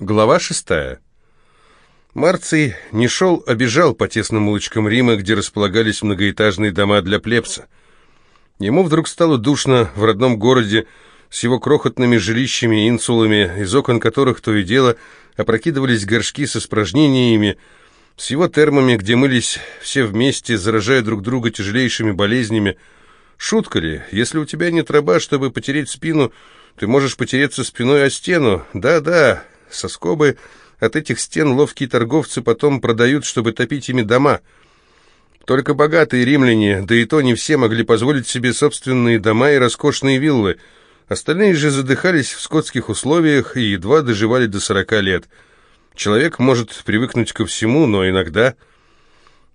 Глава шестая. Марций не шел, а бежал по тесным улочкам Рима, где располагались многоэтажные дома для плебса. Ему вдруг стало душно в родном городе с его крохотными жилищами и инсулами, из окон которых то и дело опрокидывались горшки с испражнениями, с его термами, где мылись все вместе, заражая друг друга тяжелейшими болезнями. Шутка ли, если у тебя нет раба, чтобы потереть спину, ты можешь потереться спиной о стену. Да-да, со скобы от этих стен ловкие торговцы потом продают, чтобы топить ими дома. Только богатые римляне, да и то не все, могли позволить себе собственные дома и роскошные виллы. Остальные же задыхались в скотских условиях и едва доживали до сорока лет. Человек может привыкнуть ко всему, но иногда...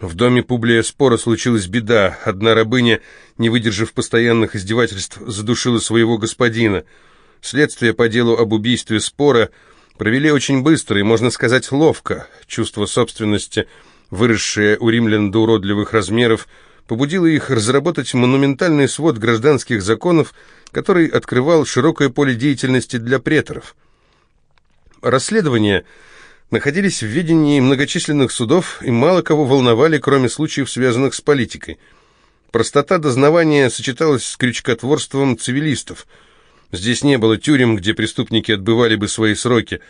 В доме Публия Спора случилась беда. Одна рабыня, не выдержав постоянных издевательств, задушила своего господина. Следствие по делу об убийстве Спора – провели очень быстро и, можно сказать, ловко. Чувство собственности, выросшее у римлян до уродливых размеров, побудило их разработать монументальный свод гражданских законов, который открывал широкое поле деятельности для преторов. Расследования находились в ведении многочисленных судов и мало кого волновали, кроме случаев, связанных с политикой. Простота дознавания сочеталась с крючкотворством цивилистов – Здесь не было тюрем, где преступники отбывали бы свои сроки.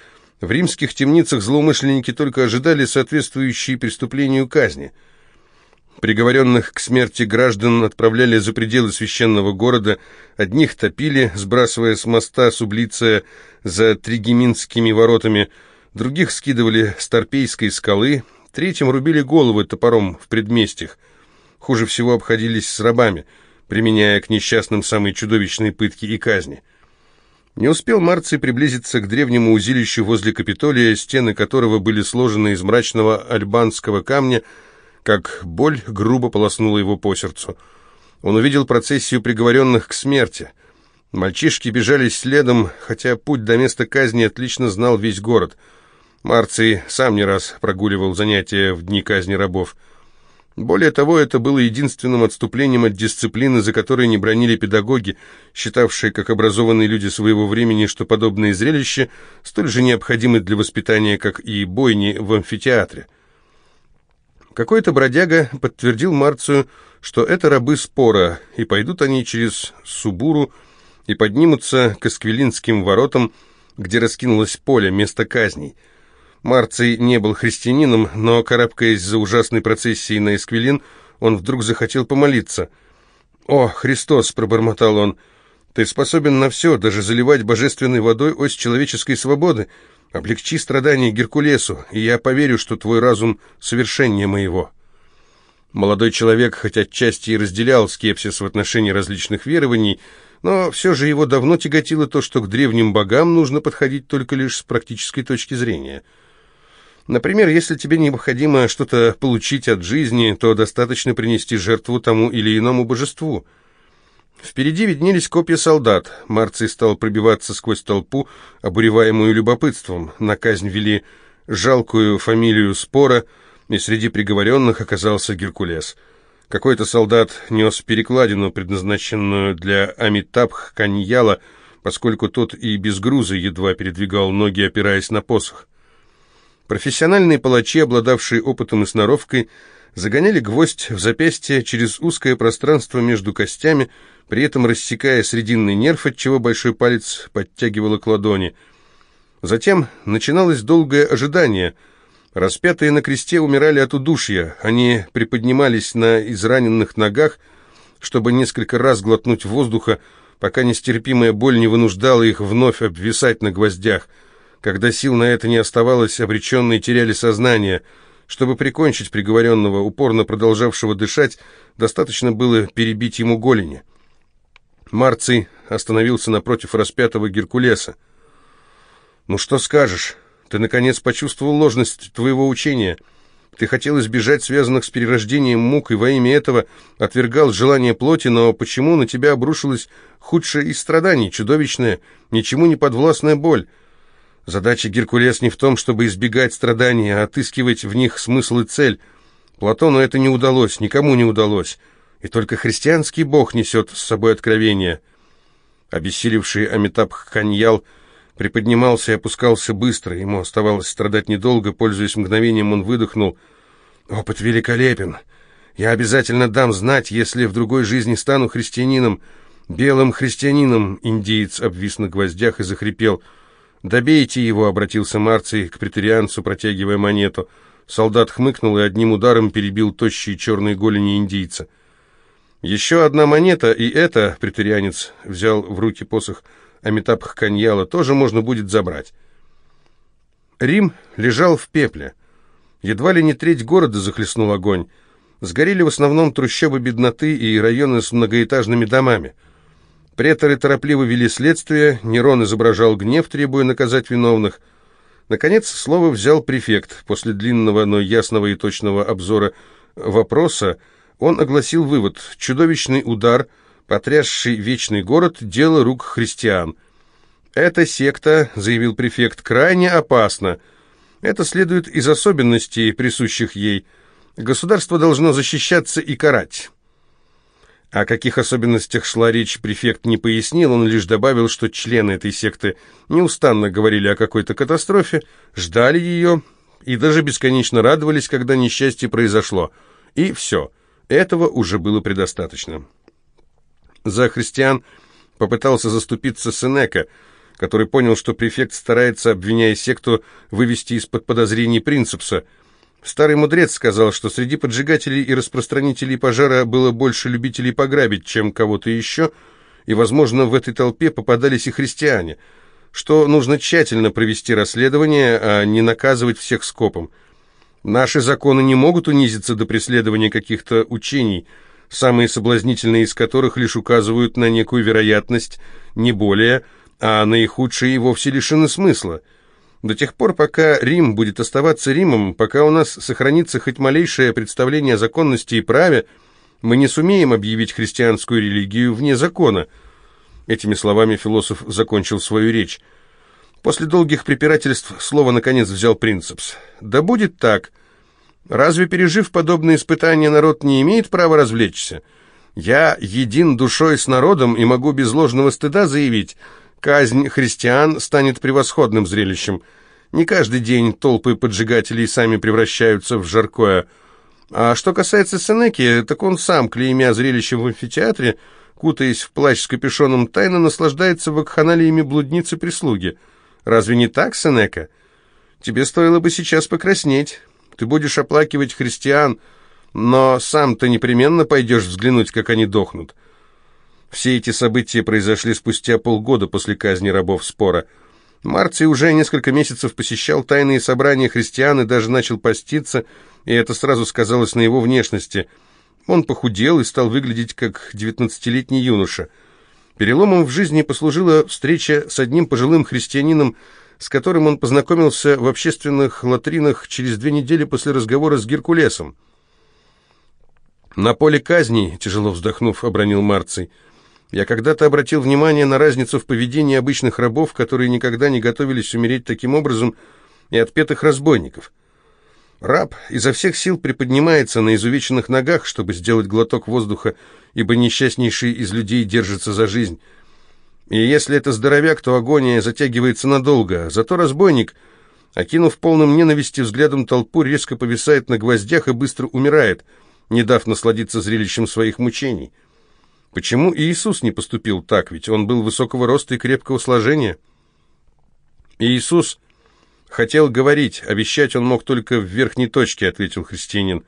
В римских темницах злоумышленники только ожидали соответствующие преступлению казни. Приговоренных к смерти граждан отправляли за пределы священного города, одних топили, сбрасывая с моста сублиция за тригеминскими воротами, других скидывали с Торпейской скалы, третьим рубили головы топором в предместьях. Хуже всего обходились с рабами, применяя к несчастным самые чудовищные пытки и казни. Не успел Марций приблизиться к древнему узилищу возле Капитолия, стены которого были сложены из мрачного альбанского камня, как боль грубо полоснула его по сердцу. Он увидел процессию приговоренных к смерти. Мальчишки бежали следом, хотя путь до места казни отлично знал весь город. Марций сам не раз прогуливал занятия в дни казни рабов – более того, это было единственным отступлением от дисциплины, за которой не бронили педагоги, считавшие, как образованные люди своего времени, что подобные зрелища столь же необходимы для воспитания, как и бойни в амфитеатре. Какой-то бродяга подтвердил Марцию, что это рабы спора, и пойдут они через Субуру и поднимутся к Эсквилинским воротам, где раскинулось поле, место казней – Марций не был христианином, но, карабкаясь за ужасной процессией на Эсквилин, он вдруг захотел помолиться. «О, Христос!» — пробормотал он. «Ты способен на все, даже заливать божественной водой ось человеческой свободы. Облегчи страдания Геркулесу, и я поверю, что твой разум совершеннее моего». Молодой человек, хоть отчасти и разделял скепсис в отношении различных верований, но все же его давно тяготило то, что к древним богам нужно подходить только лишь с практической точки зрения — Например, если тебе необходимо что-то получить от жизни, то достаточно принести жертву тому или иному божеству. Впереди виднелись копья солдат. Марций стал пробиваться сквозь толпу, обуреваемую любопытством. На казнь вели жалкую фамилию Спора, и среди приговоренных оказался Геркулес. Какой-то солдат нес перекладину, предназначенную для Амитабх Каньяла, поскольку тот и без груза едва передвигал ноги, опираясь на посох. Профессиональные палачи, обладавшие опытом и сноровкой, загоняли гвоздь в запястье через узкое пространство между костями, при этом рассекая срединный нерв, отчего большой палец подтягивало к ладони. Затем начиналось долгое ожидание. Распятые на кресте умирали от удушья, они приподнимались на израненных ногах, чтобы несколько раз глотнуть воздуха, пока нестерпимая боль не вынуждала их вновь обвисать на гвоздях – когда сил на это не оставалось, обреченные теряли сознание. Чтобы прикончить приговоренного, упорно продолжавшего дышать, достаточно было перебить ему голени. Марций остановился напротив распятого Геркулеса. «Ну что скажешь? Ты, наконец, почувствовал ложность твоего учения». Ты хотел избежать связанных с перерождением мук и во имя этого отвергал желание плоти, но почему на тебя обрушилось худшее из страданий, чудовищная, ничему не подвластная боль? Задача Геркулес не в том, чтобы избегать страданий, а отыскивать в них смысл и цель. Платону это не удалось, никому не удалось. И только христианский бог несет с собой откровение. Обессилевший Амитаб Ханьял приподнимался и опускался быстро. Ему оставалось страдать недолго. Пользуясь мгновением, он выдохнул. «Опыт великолепен. Я обязательно дам знать, если в другой жизни стану христианином. Белым христианином!» Индиец обвис на гвоздях и захрипел – «Добейте его!» — обратился Марций к претерианцу, протягивая монету. Солдат хмыкнул и одним ударом перебил тощие черные голени индийца. «Еще одна монета, и это, — претерианец взял в руки посох Амитаб Хаканьяла, — тоже можно будет забрать». Рим лежал в пепле. Едва ли не треть города захлестнул огонь. Сгорели в основном трущобы бедноты и районы с многоэтажными домами — Преторы торопливо вели следствие, Нерон изображал гнев, требуя наказать виновных. Наконец, слово взял префект. После длинного, но ясного и точного обзора вопроса он огласил вывод. Чудовищный удар, потрясший вечный город, дело рук христиан. «Эта секта», — заявил префект, — «крайне опасна. Это следует из особенностей, присущих ей. Государство должно защищаться и карать». О каких особенностях шла речь, префект не пояснил, он лишь добавил, что члены этой секты неустанно говорили о какой-то катастрофе, ждали ее и даже бесконечно радовались, когда несчастье произошло. И все. Этого уже было предостаточно. За христиан попытался заступиться Сенека, который понял, что префект старается, обвиняя секту, вывести из-под подозрений принципса. – Старый мудрец сказал, что среди поджигателей и распространителей пожара было больше любителей пограбить, чем кого-то еще, и, возможно, в этой толпе попадались и христиане, что нужно тщательно провести расследование, а не наказывать всех скопом. Наши законы не могут унизиться до преследования каких-то учений, самые соблазнительные из которых лишь указывают на некую вероятность, не более, а наихудшие и вовсе лишены смысла – до тех пор, пока Рим будет оставаться Римом, пока у нас сохранится хоть малейшее представление о законности и праве, мы не сумеем объявить христианскую религию вне закона. Этими словами философ закончил свою речь. После долгих препирательств слово наконец взял принципс. «Да будет так. Разве, пережив подобные испытания, народ не имеет права развлечься? Я един душой с народом и могу без ложного стыда заявить, Казнь христиан станет превосходным зрелищем. Не каждый день толпы поджигателей сами превращаются в жаркое. А что касается Сенеки, так он сам, клеймя зрелище в амфитеатре, кутаясь в плащ с капюшоном, тайно наслаждается вакханалиями блудницы-прислуги. Разве не так, Сенека? Тебе стоило бы сейчас покраснеть. Ты будешь оплакивать христиан, но сам-то непременно пойдешь взглянуть, как они дохнут. Все эти события произошли спустя полгода после казни рабов спора. Марций уже несколько месяцев посещал тайные собрания христиан и даже начал поститься, и это сразу сказалось на его внешности. Он похудел и стал выглядеть как девятнадцатилетний юноша. Переломом в жизни послужила встреча с одним пожилым христианином, с которым он познакомился в общественных латринах через две недели после разговора с Геркулесом. «На поле казни — тяжело вздохнув, обронил Марций, — я когда-то обратил внимание на разницу в поведении обычных рабов, которые никогда не готовились умереть таким образом, и отпетых разбойников. Раб изо всех сил приподнимается на изувеченных ногах, чтобы сделать глоток воздуха, ибо несчастнейший из людей держится за жизнь. И если это здоровяк, то агония затягивается надолго, а зато разбойник, окинув полным ненависти взглядом толпу, резко повисает на гвоздях и быстро умирает, не дав насладиться зрелищем своих мучений. Почему Иисус не поступил так, ведь он был высокого роста и крепкого сложения? Иисус хотел говорить, а обещать он мог только в верхней точке, ответил христианин.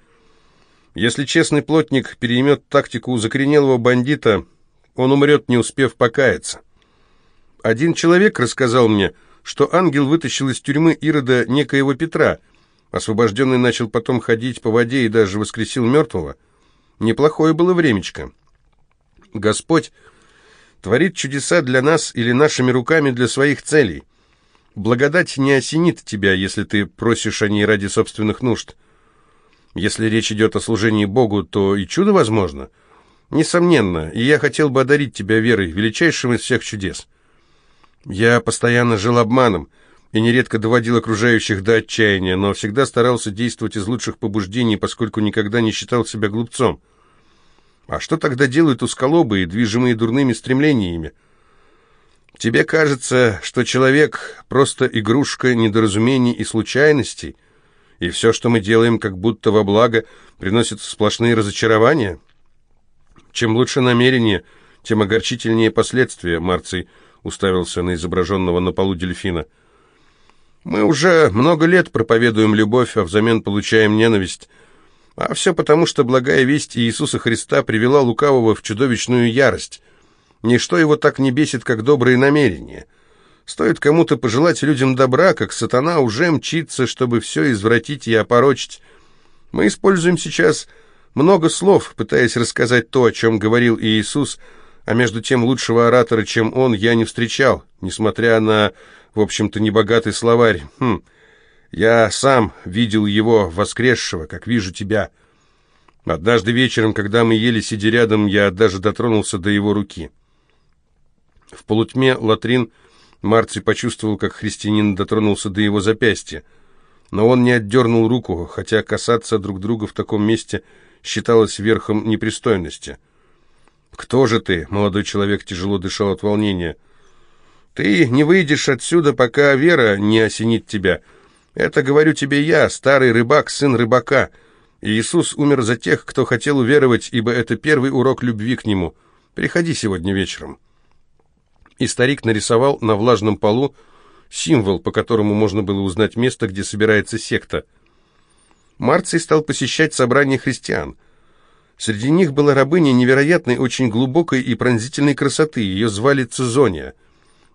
Если честный плотник переймет тактику закоренелого бандита, он умрет, не успев покаяться. Один человек рассказал мне, что ангел вытащил из тюрьмы Ирода некоего Петра. Освобожденный начал потом ходить по воде и даже воскресил мертвого. Неплохое было времечко. Господь творит чудеса для нас или нашими руками для своих целей. Благодать не осенит тебя, если ты просишь о ней ради собственных нужд. Если речь идет о служении Богу, то и чудо возможно. Несомненно, и я хотел бы одарить тебя верой, величайшим из всех чудес. Я постоянно жил обманом и нередко доводил окружающих до отчаяния, но всегда старался действовать из лучших побуждений, поскольку никогда не считал себя глупцом. А что тогда делают усколобые, движимые дурными стремлениями? Тебе кажется, что человек — просто игрушка недоразумений и случайностей, и все, что мы делаем как будто во благо, приносит сплошные разочарования? Чем лучше намерение, тем огорчительнее последствия, Марций уставился на изображенного на полу дельфина. Мы уже много лет проповедуем любовь, а взамен получаем ненависть — а все потому, что благая весть Иисуса Христа привела лукавого в чудовищную ярость. Ничто его так не бесит, как добрые намерения. Стоит кому-то пожелать людям добра, как сатана уже мчится, чтобы все извратить и опорочить. Мы используем сейчас много слов, пытаясь рассказать то, о чем говорил Иисус, а между тем лучшего оратора, чем он, я не встречал, несмотря на, в общем-то, небогатый словарь. Хм... Я сам видел его воскресшего, как вижу тебя. Однажды вечером, когда мы ели, сидя рядом, я даже дотронулся до его руки. В полутьме Латрин Марци почувствовал, как христианин дотронулся до его запястья. Но он не отдернул руку, хотя касаться друг друга в таком месте считалось верхом непристойности. «Кто же ты?» — молодой человек тяжело дышал от волнения. «Ты не выйдешь отсюда, пока вера не осенит тебя». Это, говорю тебе я, старый рыбак, сын рыбака. Иисус умер за тех, кто хотел уверовать, ибо это первый урок любви к нему. Приходи сегодня вечером». И старик нарисовал на влажном полу символ, по которому можно было узнать место, где собирается секта. Марций стал посещать собрания христиан. Среди них была рабыня невероятной, очень глубокой и пронзительной красоты, ее звали Цезония.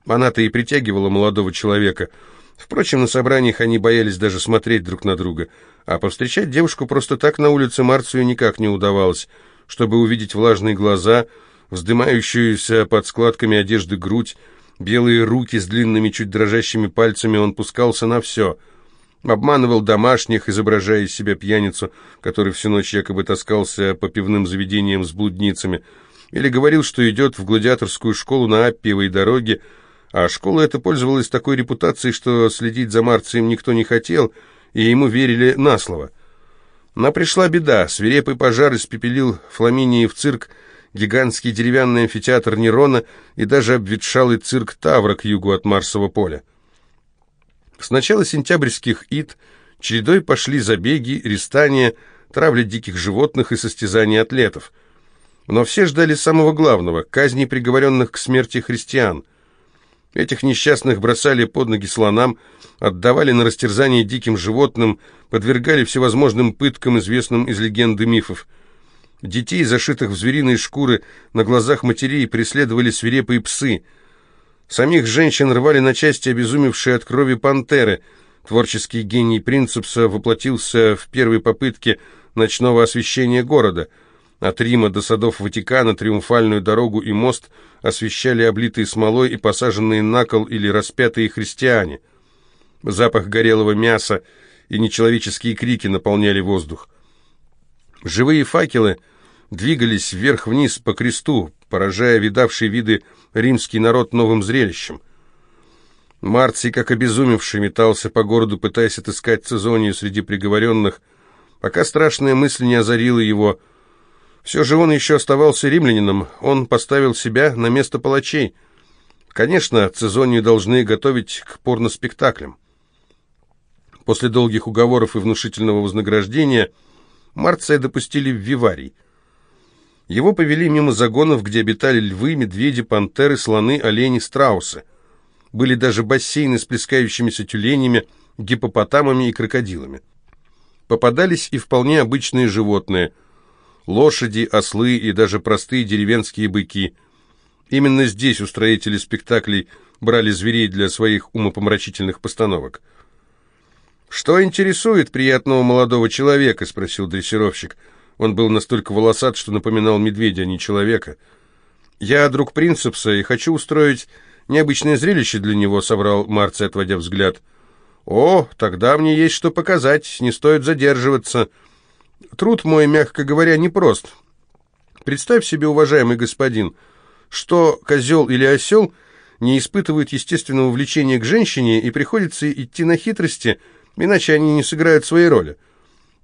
Она-то и притягивала молодого человека – Впрочем, на собраниях они боялись даже смотреть друг на друга, а повстречать девушку просто так на улице Марцию никак не удавалось, чтобы увидеть влажные глаза, вздымающуюся под складками одежды грудь, белые руки с длинными, чуть дрожащими пальцами, он пускался на все — обманывал домашних, изображая из себя пьяницу, который всю ночь якобы таскался по пивным заведениям с блудницами, или говорил, что идет в гладиаторскую школу на Аппиевой дороге, а школа эта пользовалась такой репутацией, что следить за Марцием никто не хотел, и ему верили на слово. Но пришла беда. Свирепый пожар испепелил Фламинии в цирк, гигантский деревянный амфитеатр Нерона и даже обветшалый цирк Тавра к югу от Марсового поля. С начала сентябрьских ид чередой пошли забеги, рестания, травля диких животных и состязания атлетов. Но все ждали самого главного – казни приговоренных к смерти христиан – Этих несчастных бросали под ноги слонам, отдавали на растерзание диким животным, подвергали всевозможным пыткам, известным из легенды мифов. Детей, зашитых в звериные шкуры, на глазах матерей преследовали свирепые псы. Самих женщин рвали на части обезумевшие от крови пантеры. Творческий гений Принцепса воплотился в первой попытке ночного освещения города — от Рима до садов Ватикана триумфальную дорогу и мост освещали облитые смолой и посаженные на кол или распятые христиане. Запах горелого мяса и нечеловеческие крики наполняли воздух. Живые факелы двигались вверх-вниз по кресту, поражая видавший виды римский народ новым зрелищем. Марций, как обезумевший, метался по городу, пытаясь отыскать Цезонию среди приговоренных, пока страшная мысль не озарила его – все же он еще оставался римлянином, он поставил себя на место палачей. Конечно, Цезонию должны готовить к порноспектаклям. После долгих уговоров и внушительного вознаграждения Марция допустили в Виварий. Его повели мимо загонов, где обитали львы, медведи, пантеры, слоны, олени, страусы. Были даже бассейны с плескающимися тюленями, гипопотамами и крокодилами. Попадались и вполне обычные животные – лошади, ослы и даже простые деревенские быки. Именно здесь устроители спектаклей брали зверей для своих умопомрачительных постановок. «Что интересует приятного молодого человека?» — спросил дрессировщик. Он был настолько волосат, что напоминал медведя, а не человека. «Я друг Принцепса и хочу устроить необычное зрелище для него», — соврал Марци, отводя взгляд. «О, тогда мне есть что показать, не стоит задерживаться», — Труд мой, мягко говоря, непрост. Представь себе, уважаемый господин, что козел или осел не испытывают естественного влечения к женщине и приходится идти на хитрости, иначе они не сыграют своей роли.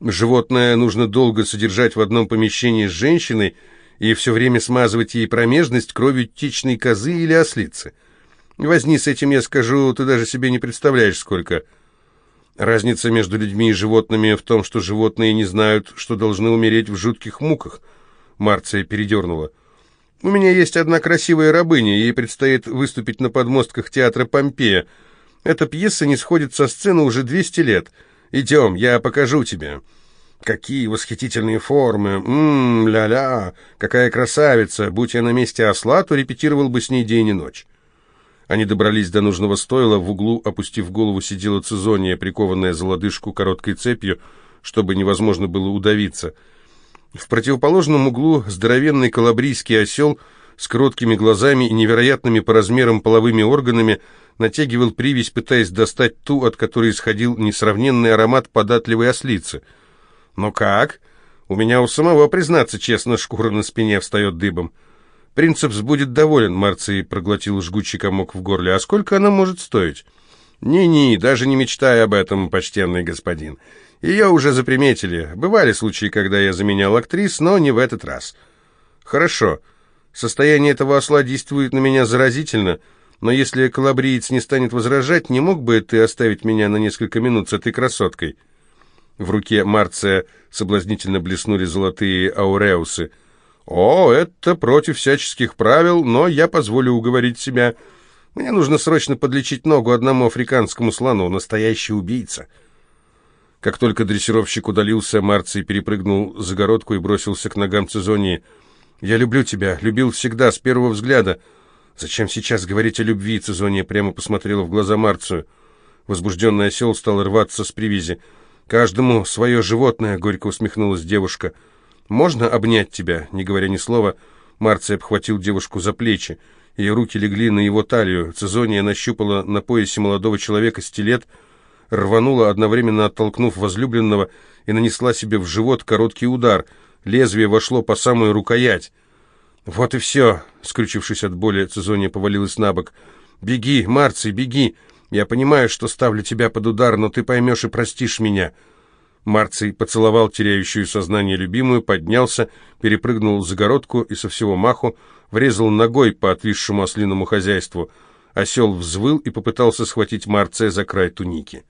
Животное нужно долго содержать в одном помещении с женщиной и все время смазывать ей промежность кровью течной козы или ослицы. Возни с этим, я скажу, ты даже себе не представляешь, сколько... Разница между людьми и животными в том, что животные не знают, что должны умереть в жутких муках. Марция передернула. У меня есть одна красивая рабыня, ей предстоит выступить на подмостках театра Помпея. Эта пьеса не сходит со сцены уже 200 лет. Идем, я покажу тебе. Какие восхитительные формы! Ммм, ля-ля! Какая красавица! Будь я на месте осла, то репетировал бы с ней день и ночь. Они добрались до нужного стойла, в углу, опустив голову, сидела Цезония, прикованная за лодыжку короткой цепью, чтобы невозможно было удавиться. В противоположном углу здоровенный калабрийский осел с кроткими глазами и невероятными по размерам половыми органами натягивал привязь, пытаясь достать ту, от которой исходил несравненный аромат податливой ослицы. «Но как? У меня у самого, признаться честно, шкура на спине встает дыбом». Принцепс будет доволен, Марций проглотил жгучий комок в горле. А сколько она может стоить? «Ни-ни, даже не мечтай об этом, почтенный господин. Ее уже заприметили. Бывали случаи, когда я заменял актрис, но не в этот раз». «Хорошо. Состояние этого осла действует на меня заразительно, но если калабриец не станет возражать, не мог бы ты оставить меня на несколько минут с этой красоткой?» В руке Марция соблазнительно блеснули золотые ауреусы – «О, это против всяческих правил, но я позволю уговорить себя. Мне нужно срочно подлечить ногу одному африканскому слону, настоящий убийца». Как только дрессировщик удалился, Марций перепрыгнул загородку и бросился к ногам Цезонии. «Я люблю тебя, любил всегда, с первого взгляда». «Зачем сейчас говорить о любви?» Цезония прямо посмотрела в глаза Марцию. Возбужденный осел стал рваться с привязи. «Каждому свое животное», — горько усмехнулась девушка, — «Можно обнять тебя?» Не говоря ни слова, Марций обхватил девушку за плечи. Ее руки легли на его талию. Цезония нащупала на поясе молодого человека стилет, рванула, одновременно оттолкнув возлюбленного, и нанесла себе в живот короткий удар. Лезвие вошло по самую рукоять. «Вот и все!» — скрючившись от боли, Цезония повалилась на бок. «Беги, Марций, беги! Я понимаю, что ставлю тебя под удар, но ты поймешь и простишь меня!» Марций поцеловал теряющую сознание любимую, поднялся, перепрыгнул загородку и со всего маху врезал ногой по отвисшему ослиному хозяйству. Осел взвыл и попытался схватить Марция за край туники.